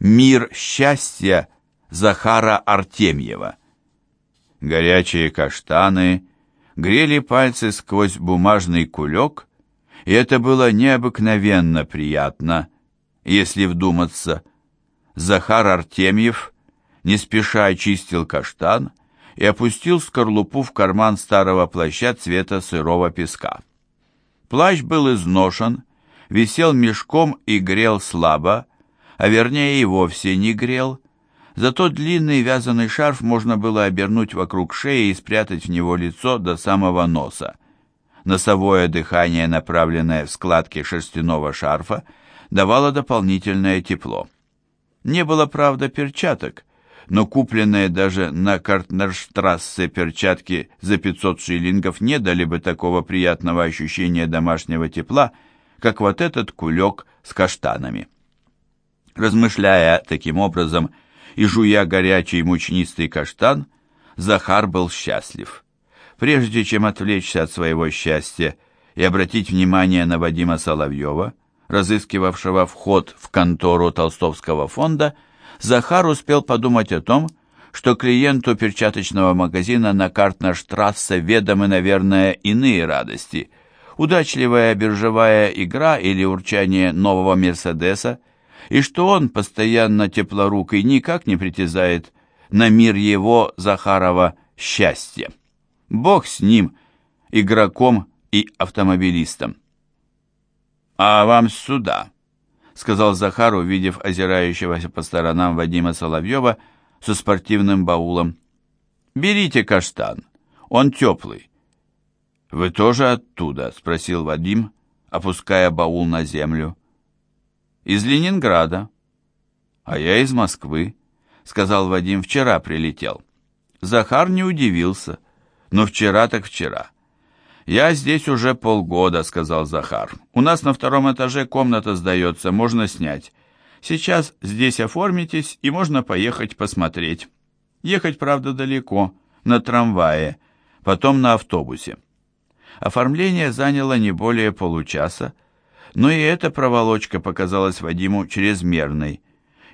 «Мир счастья» Захара Артемьева. Горячие каштаны грели пальцы сквозь бумажный кулек, и это было необыкновенно приятно, если вдуматься. Захар Артемьев не спеша очистил каштан и опустил скорлупу в карман старого плаща цвета сырого песка. Плащ был изношен, висел мешком и грел слабо, а вернее и вовсе не грел, зато длинный вязаный шарф можно было обернуть вокруг шеи и спрятать в него лицо до самого носа. Носовое дыхание, направленное в складки шерстяного шарфа, давало дополнительное тепло. Не было, правда, перчаток, но купленные даже на Картнерштрассе перчатки за 500 шиллингов не дали бы такого приятного ощущения домашнего тепла, как вот этот кулек с каштанами. Размышляя таким образом и жуя горячий мучнистый каштан, Захар был счастлив. Прежде чем отвлечься от своего счастья и обратить внимание на Вадима Соловьева, разыскивавшего вход в контору Толстовского фонда, Захар успел подумать о том, что клиенту перчаточного магазина на Картнерштрассе ведомы, наверное, иные радости. Удачливая биржевая игра или урчание нового Мерседеса, и что он, постоянно теплорукой, никак не притязает на мир его, Захарова, счастья. Бог с ним, игроком и автомобилистом. «А вам сюда», — сказал Захар, увидев озирающегося по сторонам Вадима Соловьева со спортивным баулом. «Берите каштан, он теплый». «Вы тоже оттуда?» — спросил Вадим, опуская баул на землю. «Из Ленинграда». «А я из Москвы», — сказал Вадим, — «вчера прилетел». Захар не удивился, но вчера так вчера. «Я здесь уже полгода», — сказал Захар. «У нас на втором этаже комната сдается, можно снять. Сейчас здесь оформитесь, и можно поехать посмотреть. Ехать, правда, далеко, на трамвае, потом на автобусе». Оформление заняло не более получаса, но и эта проволочка показалась Вадиму чрезмерной.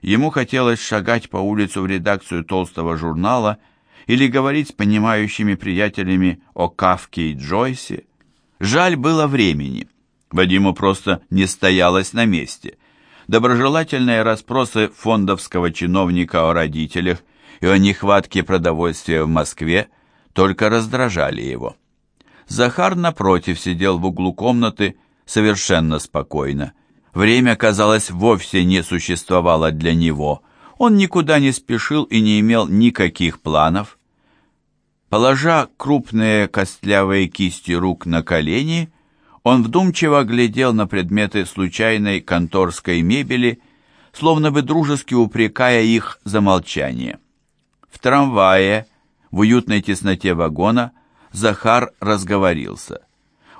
Ему хотелось шагать по улицу в редакцию толстого журнала или говорить с понимающими приятелями о Кавке и Джойсе. Жаль было времени. Вадиму просто не стоялось на месте. Доброжелательные расспросы фондовского чиновника о родителях и о нехватке продовольствия в Москве только раздражали его. Захар, напротив, сидел в углу комнаты совершенно спокойно. Время, казалось, вовсе не существовало для него. Он никуда не спешил и не имел никаких планов. Положа крупные костлявые кисти рук на колени, он вдумчиво глядел на предметы случайной конторской мебели, словно бы дружески упрекая их за молчание. В трамвае, в уютной тесноте вагона, Захар разговорился.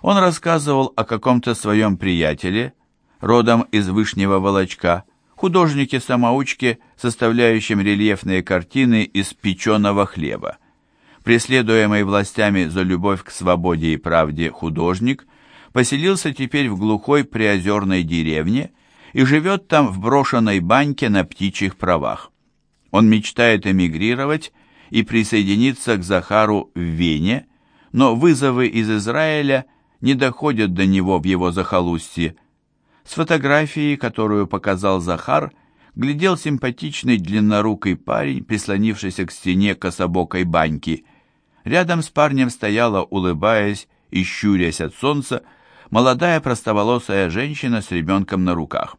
Он рассказывал о каком-то своем приятеле, родом из Вышнего Волочка, художнике-самоучке, составляющем рельефные картины из печеного хлеба. Преследуемый властями за любовь к свободе и правде художник поселился теперь в глухой приозерной деревне и живет там в брошенной баньке на птичьих правах. Он мечтает эмигрировать и присоединиться к Захару в Вене, но вызовы из Израиля не доходят до него в его захолустье. С фотографией, которую показал Захар, глядел симпатичный длиннорукий парень, прислонившийся к стене кособокой баньки. Рядом с парнем стояла, улыбаясь и щурясь от солнца, молодая простоволосая женщина с ребенком на руках.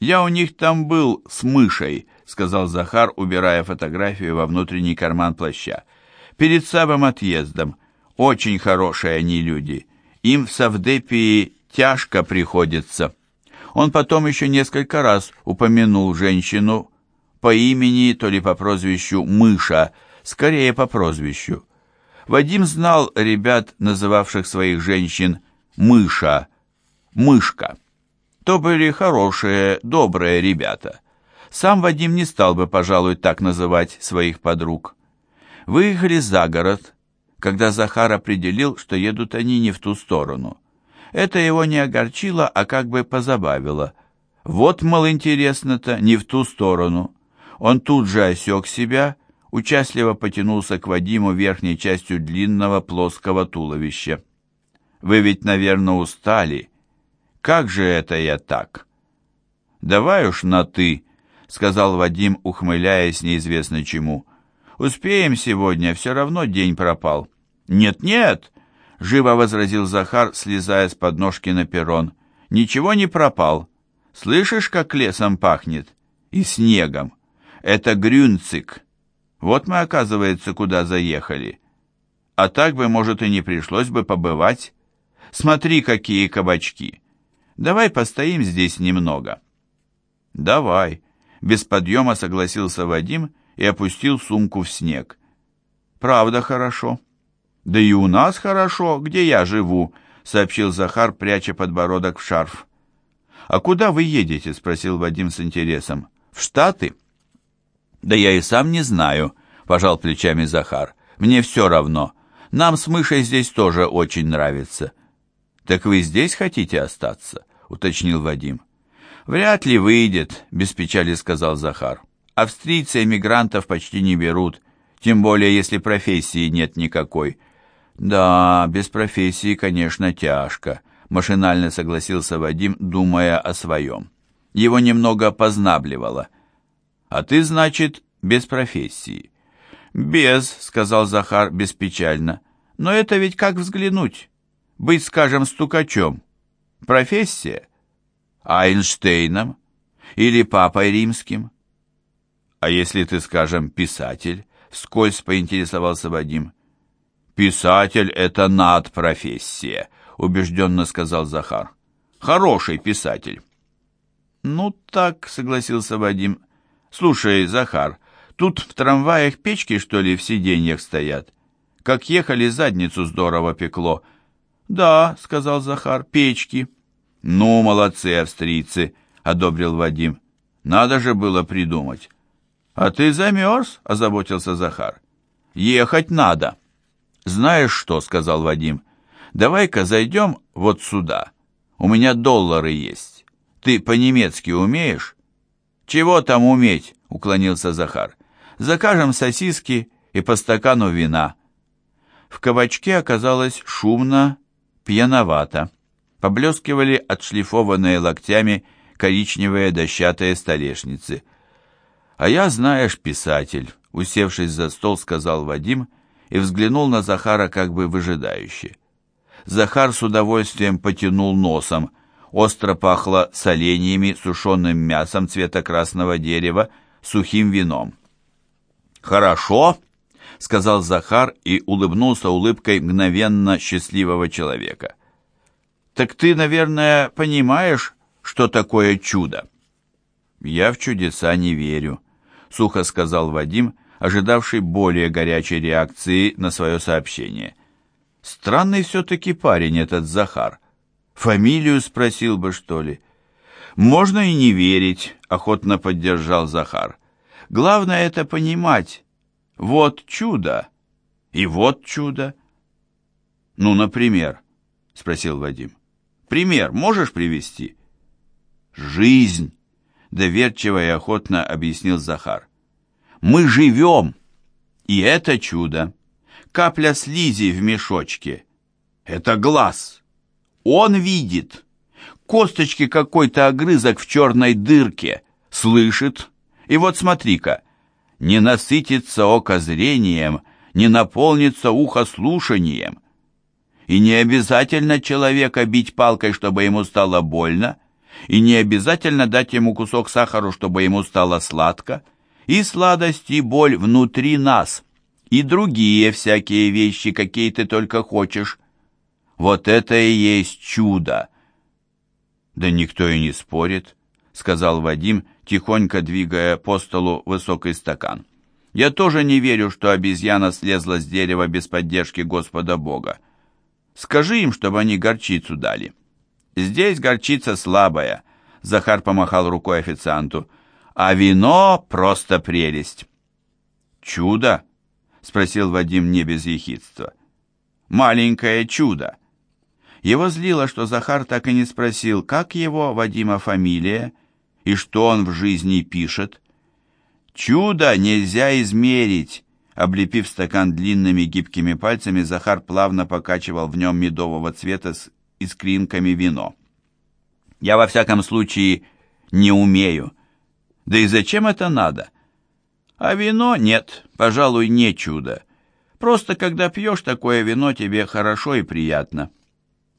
«Я у них там был с мышей», — сказал Захар, убирая фотографию во внутренний карман плаща. «Перед самым отъездом. Очень хорошие они люди. Им в Савдепии тяжко приходится. Он потом еще несколько раз упомянул женщину по имени, то ли по прозвищу Мыша, скорее по прозвищу. Вадим знал ребят, называвших своих женщин Мыша, Мышка. То были хорошие, добрые ребята. Сам Вадим не стал бы, пожалуй, так называть своих подруг. Выехали за город, когда Захар определил, что едут они не в ту сторону. Это его не огорчило, а как бы позабавило. Вот, мол, интересно-то, не в ту сторону. Он тут же осек себя, участливо потянулся к Вадиму верхней частью длинного плоского туловища. «Вы ведь, наверное, устали. Как же это я так?» «Давай уж на «ты», — сказал Вадим, ухмыляясь неизвестно чему. «Успеем сегодня, все равно день пропал». «Нет-нет», — живо возразил Захар, слезая с подножки на перрон. «Ничего не пропал. Слышишь, как лесом пахнет? И снегом. Это Грюнцик. Вот мы, оказывается, куда заехали. А так бы, может, и не пришлось бы побывать. Смотри, какие кабачки. Давай постоим здесь немного». «Давай», — без подъема согласился Вадим и опустил сумку в снег. «Правда хорошо». «Да и у нас хорошо, где я живу», — сообщил Захар, пряча подбородок в шарф. «А куда вы едете?» — спросил Вадим с интересом. «В Штаты?» «Да я и сам не знаю», — пожал плечами Захар. «Мне все равно. Нам с мышей здесь тоже очень нравится». «Так вы здесь хотите остаться?» — уточнил Вадим. «Вряд ли выйдет», — без печали сказал Захар. «Австрийцы эмигрантов почти не берут, тем более если профессии нет никакой». «Да, без профессии, конечно, тяжко», — машинально согласился Вадим, думая о своем. Его немного познабливало. «А ты, значит, без профессии?» «Без», — сказал Захар беспечально. «Но это ведь как взглянуть? Быть, скажем, стукачом. Профессия?» Айнштейном или Папой Римским? А если ты, скажем, писатель? Вскользь поинтересовался Вадим. Писатель — это надпрофессия, убежденно сказал Захар. Хороший писатель. Ну так, согласился Вадим. Слушай, Захар, тут в трамваях печки, что ли, в сиденьях стоят? Как ехали, задницу здорово пекло. Да, сказал Захар, печки. «Ну, молодцы, австрийцы!» — одобрил Вадим. «Надо же было придумать». «А ты замерз?» — озаботился Захар. «Ехать надо». «Знаешь что?» — сказал Вадим. «Давай-ка зайдем вот сюда. У меня доллары есть. Ты по-немецки умеешь?» «Чего там уметь?» — уклонился Захар. «Закажем сосиски и по стакану вина». В кабачке оказалось шумно, пьяновато поблескивали отшлифованные локтями коричневые дощатые столешницы. «А я, знаешь, писатель», — усевшись за стол, сказал Вадим и взглянул на Захара как бы выжидающе. Захар с удовольствием потянул носом. Остро пахло соленьями, сушеным мясом цвета красного дерева, сухим вином. «Хорошо», — сказал Захар и улыбнулся улыбкой мгновенно счастливого человека. Так ты, наверное, понимаешь, что такое чудо? Я в чудеса не верю, сухо сказал Вадим, ожидавший более горячей реакции на свое сообщение. Странный все-таки парень этот Захар. Фамилию спросил бы, что ли? Можно и не верить, охотно поддержал Захар. Главное это понимать. Вот чудо, и вот чудо. Ну, например, спросил Вадим. Пример можешь привести? Жизнь, доверчиво и охотно объяснил Захар. Мы живем, и это чудо. Капля слизи в мешочке. Это глаз. Он видит. Косточки какой-то огрызок в черной дырке. Слышит. И вот смотри-ка. Не насытится око зрением, не наполнится ухо слушанием. И не обязательно человека бить палкой, чтобы ему стало больно, и не обязательно дать ему кусок сахара, чтобы ему стало сладко. И сладость, и боль внутри нас, и другие всякие вещи, какие ты только хочешь. Вот это и есть чудо. Да никто и не спорит, сказал Вадим, тихонько двигая по столу высокий стакан. Я тоже не верю, что обезьяна слезла с дерева без поддержки Господа Бога. Скажи им, чтобы они горчицу дали. Здесь горчица слабая, Захар помахал рукой официанту. А вино просто прелесть. Чудо? Спросил Вадим не без ехидства. Маленькое чудо. Его злило, что Захар так и не спросил, как его, Вадима, фамилия, И что он в жизни пишет? Чудо нельзя измерить. Облепив стакан длинными гибкими пальцами, Захар плавно покачивал в нем медового цвета с искринками вино. Я во всяком случае не умею. Да и зачем это надо? А вино нет, пожалуй, не чудо. Просто когда пьешь такое вино, тебе хорошо и приятно.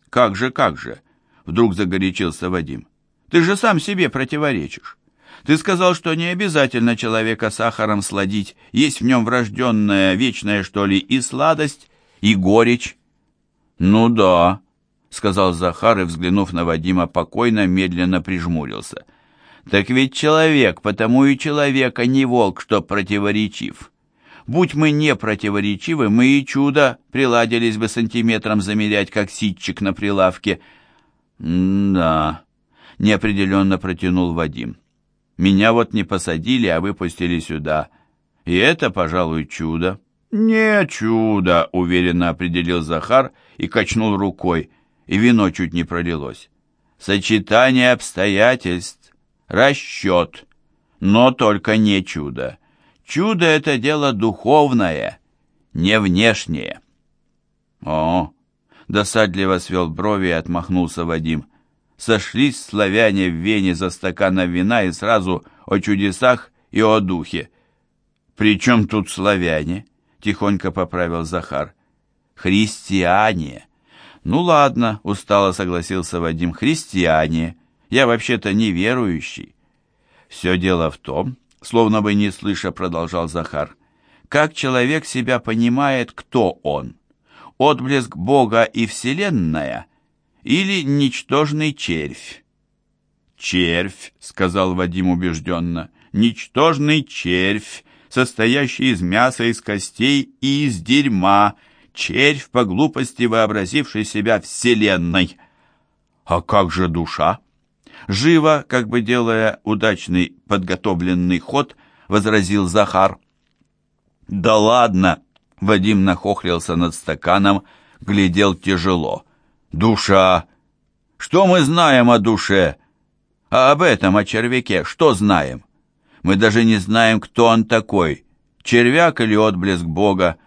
Как же, как же, вдруг загорячился Вадим. Ты же сам себе противоречишь. Ты сказал, что не обязательно человека сахаром сладить, есть в нем врожденная, вечная, что ли, и сладость, и горечь. Ну да, сказал Захар и, взглянув на Вадима покойно, медленно прижмурился. Так ведь человек, потому и человека не волк, что противоречив. Будь мы не противоречивы, мы и чудо приладились бы сантиметром замерять, как ситчик на прилавке. «Да», — неопределенно протянул Вадим. «Меня вот не посадили, а выпустили сюда. И это, пожалуй, чудо». «Не чудо», — уверенно определил Захар и качнул рукой, и вино чуть не пролилось. «Сочетание обстоятельств, расчет, но только не чудо. Чудо — это дело духовное, не внешнее». «О, досадливо свел брови и отмахнулся Вадим. Сошлись славяне в Вене за стаканом вина и сразу о чудесах и о духе. «При чем тут славяне?» — тихонько поправил Захар. «Христиане!» «Ну ладно», — устало согласился Вадим, — «христиане. Я вообще-то неверующий». «Все дело в том», — словно бы не слыша продолжал Захар, — «как человек себя понимает, кто он» отблеск Бога и Вселенная или ничтожный червь? «Червь», — сказал Вадим убежденно, — «ничтожный червь, состоящий из мяса, из костей и из дерьма, червь по глупости вообразивший себя Вселенной». «А как же душа?» Живо, как бы делая удачный подготовленный ход, возразил Захар. «Да ладно!» Вадим нахохлился над стаканом, глядел тяжело. «Душа! Что мы знаем о душе? А об этом, о червяке, что знаем? Мы даже не знаем, кто он такой, червяк или отблеск Бога».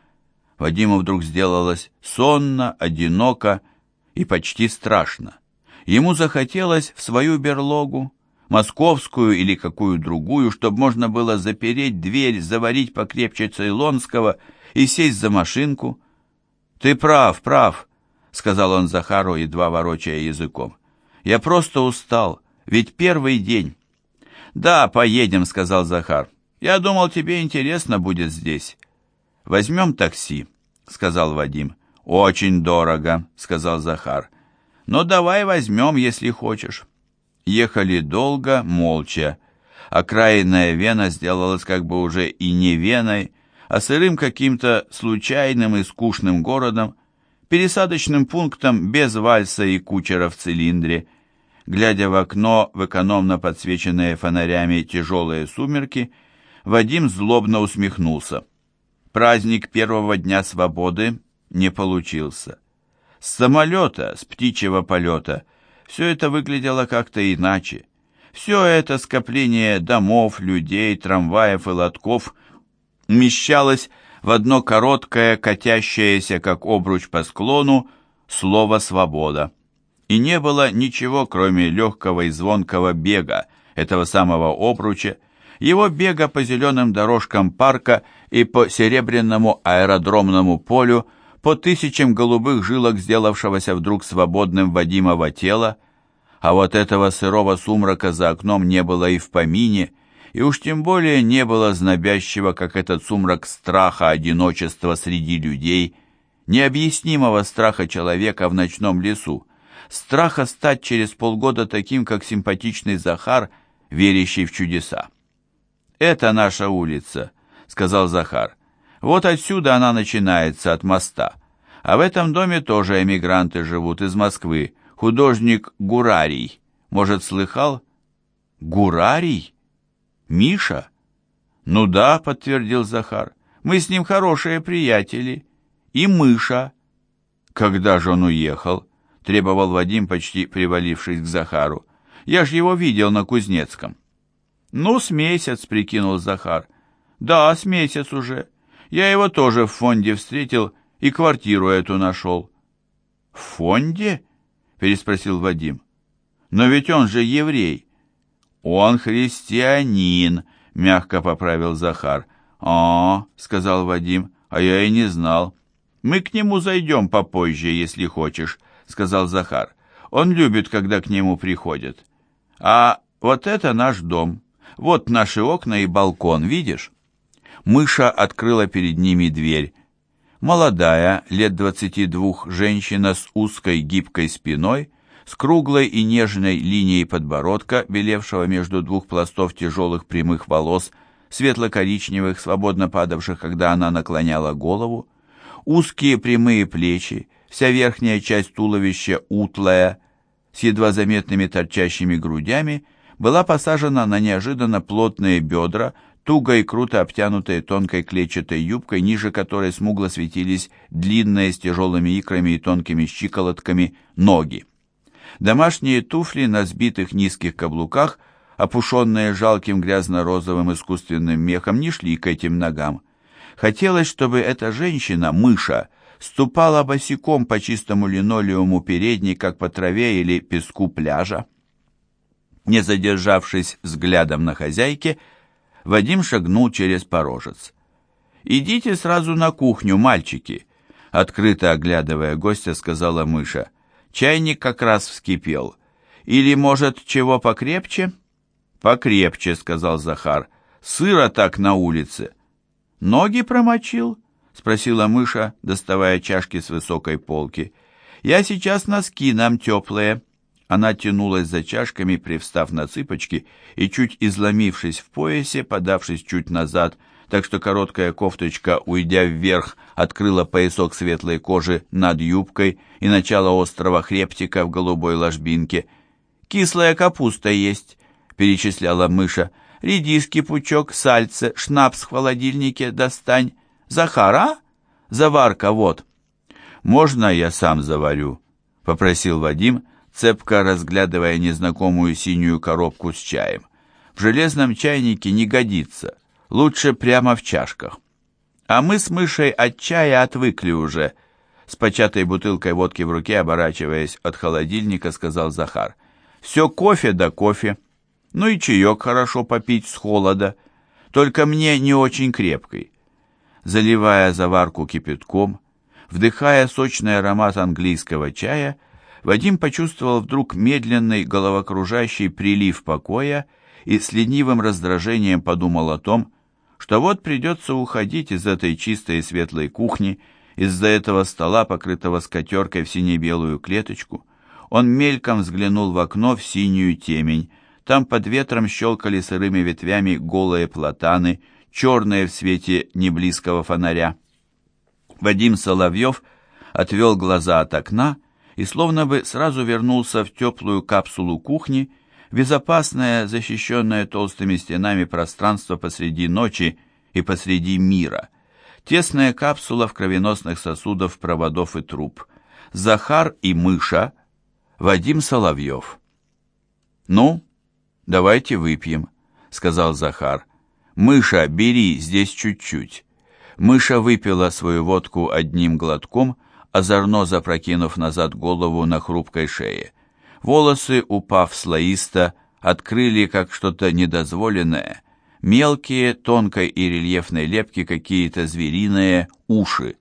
Вадиму вдруг сделалось сонно, одиноко и почти страшно. Ему захотелось в свою берлогу, московскую или какую другую, чтобы можно было запереть дверь, заварить покрепче цейлонского и сесть за машинку. «Ты прав, прав», — сказал он Захару, едва ворочая языком. «Я просто устал, ведь первый день». «Да, поедем», — сказал Захар. «Я думал, тебе интересно будет здесь». «Возьмем такси», — сказал Вадим. «Очень дорого», — сказал Захар. «Но давай возьмем, если хочешь». Ехали долго, молча. Окраинная Вена сделалась как бы уже и не Веной, а сырым каким-то случайным и скучным городом, пересадочным пунктом без вальса и кучера в цилиндре. Глядя в окно в экономно подсвеченные фонарями тяжелые сумерки, Вадим злобно усмехнулся. Праздник первого дня свободы не получился. С самолета, с птичьего полета, все это выглядело как-то иначе. Все это скопление домов, людей, трамваев и лотков вмещалось в одно короткое, катящееся, как обруч по склону, слово «свобода». И не было ничего, кроме легкого и звонкого бега этого самого обруча, его бега по зеленым дорожкам парка и по серебряному аэродромному полю, по тысячам голубых жилок, сделавшегося вдруг свободным Вадимова тела, а вот этого сырого сумрака за окном не было и в помине, и уж тем более не было знобящего, как этот сумрак страха одиночества среди людей, необъяснимого страха человека в ночном лесу, страха стать через полгода таким, как симпатичный Захар, верящий в чудеса. «Это наша улица», — сказал Захар. «Вот отсюда она начинается, от моста. А в этом доме тоже эмигранты живут из Москвы. Художник Гурарий. Может, слыхал?» «Гурарий?» Миша? Ну да, подтвердил Захар. Мы с ним хорошие приятели. И Мыша. Когда же он уехал? Требовал Вадим, почти привалившись к Захару. Я ж его видел на Кузнецком. «Ну, с месяц», — прикинул Захар. «Да, с месяц уже. Я его тоже в фонде встретил и квартиру эту нашел». «В фонде?» — переспросил Вадим. «Но ведь он же еврей». «Он христианин», — мягко поправил Захар. «А, — сказал Вадим, — а я и не знал. Мы к нему зайдем попозже, если хочешь», — сказал Захар. «Он любит, когда к нему приходят. А вот это наш дом. Вот наши окна и балкон, видишь?» Мыша открыла перед ними дверь. Молодая, лет двадцати двух, женщина с узкой гибкой спиной, с круглой и нежной линией подбородка, белевшего между двух пластов тяжелых прямых волос, светло-коричневых, свободно падавших, когда она наклоняла голову, узкие прямые плечи, вся верхняя часть туловища утлая, с едва заметными торчащими грудями, была посажена на неожиданно плотные бедра, туго и круто обтянутые тонкой клетчатой юбкой, ниже которой смугло светились длинные с тяжелыми икрами и тонкими щиколотками ноги. Домашние туфли на сбитых низких каблуках, опушенные жалким грязно-розовым искусственным мехом, не шли к этим ногам. Хотелось, чтобы эта женщина, мыша, ступала босиком по чистому линолеуму передней, как по траве или песку пляжа. Не задержавшись взглядом на хозяйке, Вадим шагнул через порожец. «Идите сразу на кухню, мальчики», — открыто оглядывая гостя, сказала мыша. Чайник как раз вскипел. Или, может, чего покрепче? Покрепче, сказал Захар. Сыро так на улице. Ноги промочил? Спросила мыша, доставая чашки с высокой полки. Я сейчас носки нам теплые. Она тянулась за чашками, привстав на цыпочки и, чуть изломившись в поясе, подавшись чуть назад, так что короткая кофточка, уйдя вверх, открыла поясок светлой кожи над юбкой и начало острого хребтика в голубой ложбинке. «Кислая капуста есть», — перечисляла мыша. «Редиски пучок, сальце, шнапс в холодильнике достань. Захара? Заварка вот». «Можно я сам заварю?» — попросил Вадим, цепко разглядывая незнакомую синюю коробку с чаем. «В железном чайнике не годится» лучше прямо в чашках. А мы с мышей от чая отвыкли уже. С початой бутылкой водки в руке, оборачиваясь от холодильника, сказал Захар. Все кофе да кофе. Ну и чаек хорошо попить с холода. Только мне не очень крепкий. Заливая заварку кипятком, вдыхая сочный аромат английского чая, Вадим почувствовал вдруг медленный головокружащий прилив покоя и с ленивым раздражением подумал о том, что вот придется уходить из этой чистой и светлой кухни, из-за этого стола, покрытого скатеркой в сине-белую клеточку. Он мельком взглянул в окно в синюю темень. Там под ветром щелкали сырыми ветвями голые платаны, черные в свете неблизкого фонаря. Вадим Соловьев отвел глаза от окна словно бы сразу вернулся в теплую капсулу кухни, безопасное, защищенное толстыми стенами пространство посреди ночи и посреди мира, тесная капсула в кровеносных сосудов, проводов и труб, Захар и Мыша, Вадим Соловьев. «Ну, давайте выпьем», — сказал Захар. «Мыша, бери здесь чуть-чуть». Мыша выпила свою водку одним глотком, озорно запрокинув назад голову на хрупкой шее. Волосы, упав слоисто, открыли, как что-то недозволенное, мелкие, тонкой и рельефной лепки какие-то звериные уши.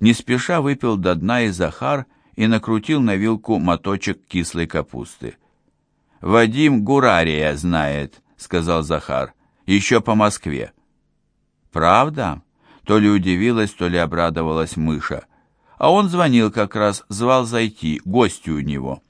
Не спеша выпил до дна и Захар и накрутил на вилку моточек кислой капусты. «Вадим Гурария знает», — сказал Захар, — «еще по Москве». «Правда?» — то ли удивилась, то ли обрадовалась мыша. А он звонил как раз, звал зайти, гостю у него.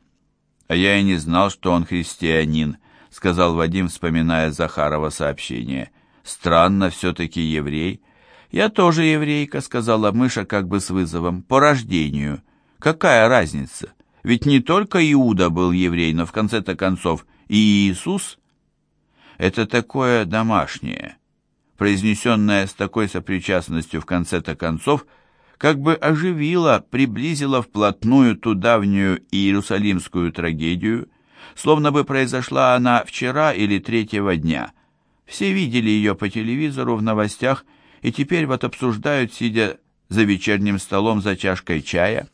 «А я и не знал, что он христианин», — сказал Вадим, вспоминая Захарова сообщение. «Странно, все-таки еврей». «Я тоже еврейка», — сказала мыша как бы с вызовом, — «по рождению. Какая разница? Ведь не только Иуда был еврей, но в конце-то концов и Иисус». «Это такое домашнее», произнесенное с такой сопричастностью в конце-то концов — как бы оживила, приблизила вплотную ту давнюю иерусалимскую трагедию, словно бы произошла она вчера или третьего дня, Все видели ее по телевизору в новостях и теперь вот обсуждают, сидя за вечерним столом за чашкой чая.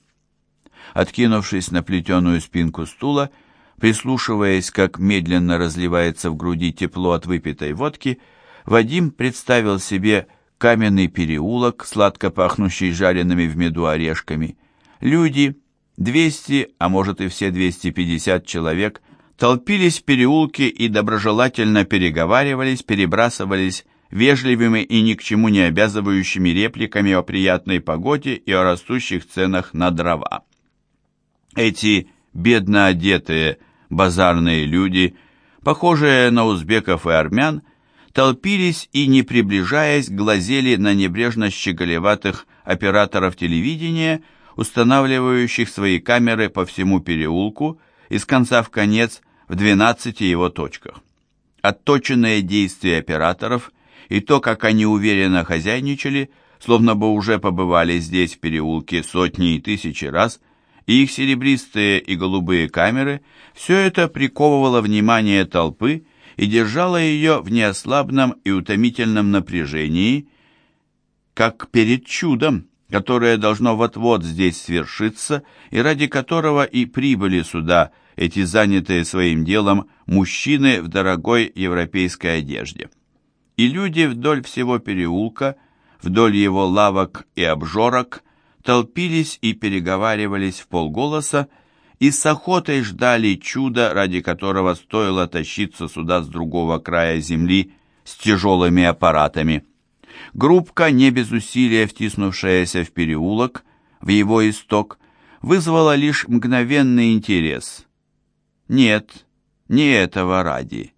Откинувшись на плетеную спинку стула, прислушиваясь, как медленно разливается в груди тепло от выпитой водки, Вадим представил себе каменный переулок, сладко пахнущий жареными в меду орешками. Люди, 200, а может и все 250 человек, толпились в переулке и доброжелательно переговаривались, перебрасывались вежливыми и ни к чему не обязывающими репликами о приятной погоде и о растущих ценах на дрова. Эти бедно одетые базарные люди, похожие на узбеков и армян, толпились и, не приближаясь, глазели на небрежно щеголеватых операторов телевидения, устанавливающих свои камеры по всему переулку из конца в конец в 12 его точках. Отточенные действия операторов и то, как они уверенно хозяйничали, словно бы уже побывали здесь в переулке сотни и тысячи раз, и их серебристые и голубые камеры, все это приковывало внимание толпы и держало ее в неослабном и утомительном напряжении, как перед чудом, которое должно вот-вот здесь свершиться, и ради которого и прибыли сюда эти занятые своим делом мужчины в дорогой европейской одежде. И люди вдоль всего переулка, вдоль его лавок и обжорок, толпились и переговаривались в полголоса, и с охотой ждали чуда, ради которого стоило тащиться сюда с другого края земли с тяжелыми аппаратами. Группка, не без усилия втиснувшаяся в переулок, в его исток, вызвала лишь мгновенный интерес. Нет, не этого ради.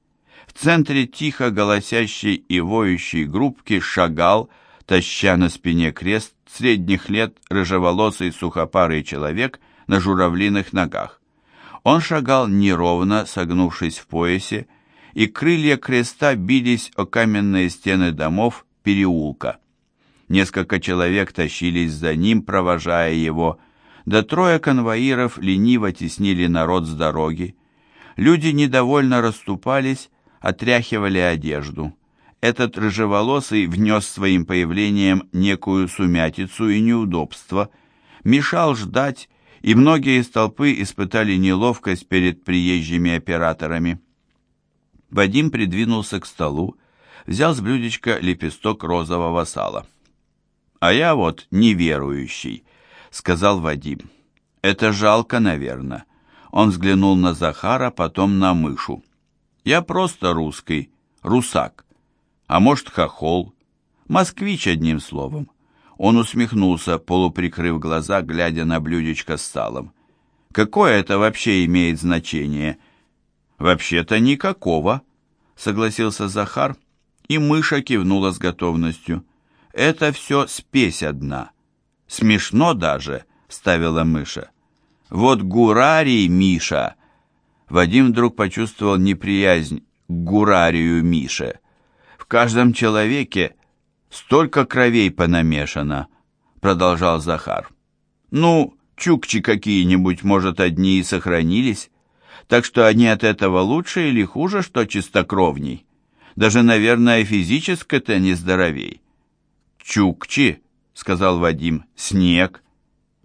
В центре тихо голосящей и воющей группки шагал, таща на спине крест, средних лет рыжеволосый сухопарый человек на журавлиных ногах. Он шагал неровно, согнувшись в поясе, и крылья креста бились о каменные стены домов переулка. Несколько человек тащились за ним, провожая его, да трое конвоиров лениво теснили народ с дороги. Люди недовольно расступались, отряхивали одежду этот рыжеволосый внес своим появлением некую сумятицу и неудобство, мешал ждать, и многие из толпы испытали неловкость перед приезжими операторами. Вадим придвинулся к столу, взял с блюдечка лепесток розового сала. «А я вот неверующий», — сказал Вадим. «Это жалко, наверное». Он взглянул на Захара, потом на мышу. «Я просто русский, русак а может, хохол. Москвич, одним словом. Он усмехнулся, полуприкрыв глаза, глядя на блюдечко с салом. Какое это вообще имеет значение? Вообще-то никакого, согласился Захар, и мыша кивнула с готовностью. Это все спесь одна. Смешно даже, ставила мыша. Вот гурарий Миша. Вадим вдруг почувствовал неприязнь к гурарию Мише каждом человеке столько кровей понамешано», — продолжал Захар. «Ну, чукчи какие-нибудь, может, одни и сохранились, так что они от этого лучше или хуже, что чистокровней. Даже, наверное, физически-то не здоровей». «Чукчи», — сказал Вадим, — «снег».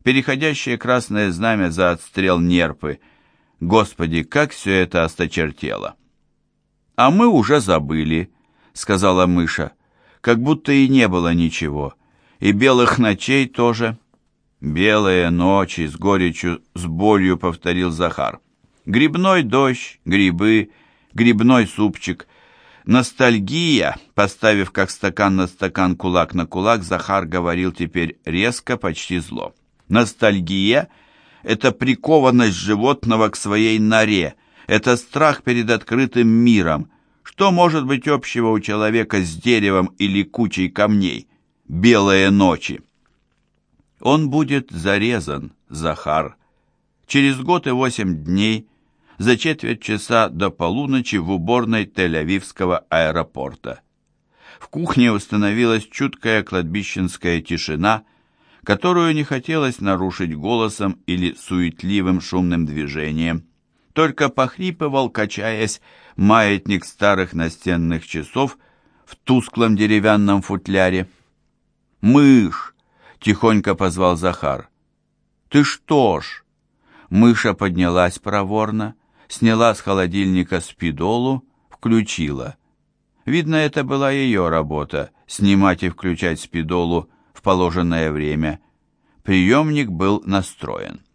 Переходящее красное знамя за отстрел нерпы. Господи, как все это осточертело! А мы уже забыли, сказала мыша, как будто и не было ничего. И белых ночей тоже. Белые ночи с горечью, с болью повторил Захар. Грибной дождь, грибы, грибной супчик. Ностальгия, поставив как стакан на стакан, кулак на кулак, Захар говорил теперь резко, почти зло. Ностальгия — это прикованность животного к своей норе, это страх перед открытым миром, что может быть общего у человека с деревом или кучей камней? Белые ночи. Он будет зарезан, Захар. Через год и восемь дней, за четверть часа до полуночи в уборной Тель-Авивского аэропорта. В кухне установилась чуткая кладбищенская тишина, которую не хотелось нарушить голосом или суетливым шумным движением. Только похрипывал, качаясь, маятник старых настенных часов в тусклом деревянном футляре. «Мышь!» — тихонько позвал Захар. «Ты что ж?» Мыша поднялась проворно, сняла с холодильника спидолу, включила. Видно, это была ее работа — снимать и включать спидолу в положенное время. Приемник был настроен.